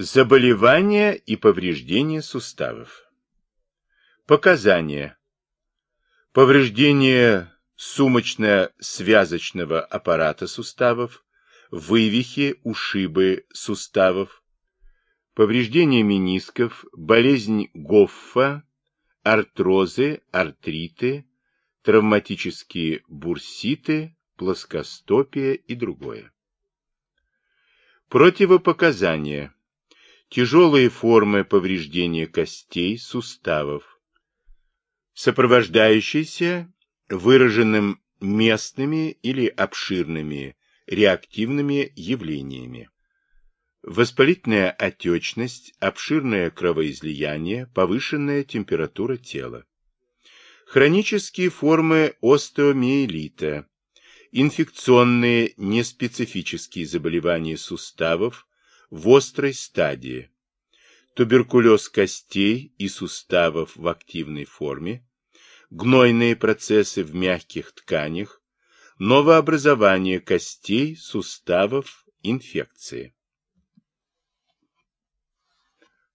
Заболевания и повреждения суставов. Показания. Повреждение сумочно-связочного аппарата суставов, вывихи, ушибы суставов, повреждение менисков, болезнь Гоффа, артрозы, артриты, травматические бурситы, плоскостопие и другое. Противопоказания тяжелые формы повреждения костей, суставов, сопровождающиеся выраженным местными или обширными реактивными явлениями. Воспалительная отечность, обширное кровоизлияние, повышенная температура тела. Хронические формы остеомиелита, инфекционные неспецифические заболевания суставов, в острой стадии, туберкулез костей и суставов в активной форме, гнойные процессы в мягких тканях, новообразование костей, суставов, инфекции.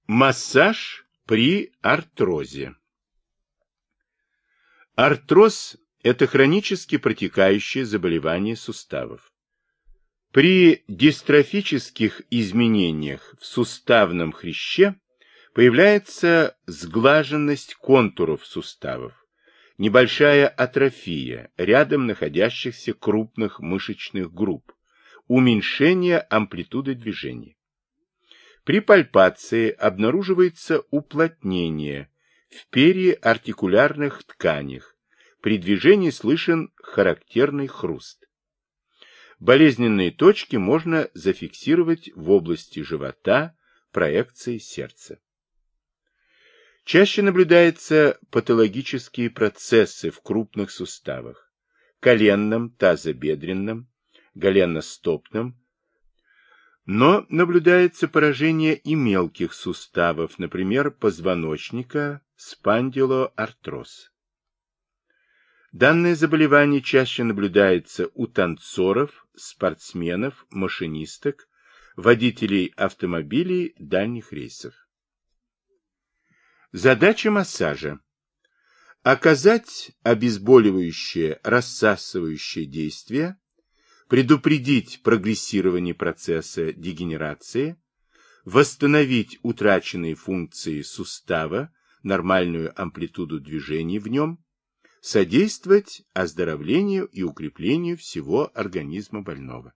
Массаж при артрозе. Артроз – это хронически протекающее заболевание суставов. При дистрофических изменениях в суставном хряще появляется сглаженность контуров суставов, небольшая атрофия рядом находящихся крупных мышечных групп, уменьшение амплитуды движения. При пальпации обнаруживается уплотнение в периартикулярных тканях, при движении слышен характерный хруст. Болезненные точки можно зафиксировать в области живота, проекции сердца. Чаще наблюдаются патологические процессы в крупных суставах, коленном, тазобедренном, голеностопном, но наблюдается поражение и мелких суставов, например, позвоночника, спондилоартроз. Данное заболевание чаще наблюдается у танцоров, спортсменов, машинисток, водителей автомобилей дальних рейсов. Задача массажа. Оказать обезболивающее, рассасывающее действие, предупредить прогрессирование процесса дегенерации, восстановить утраченные функции сустава, нормальную амплитуду движений в нем, содействовать оздоровлению и укреплению всего организма больного.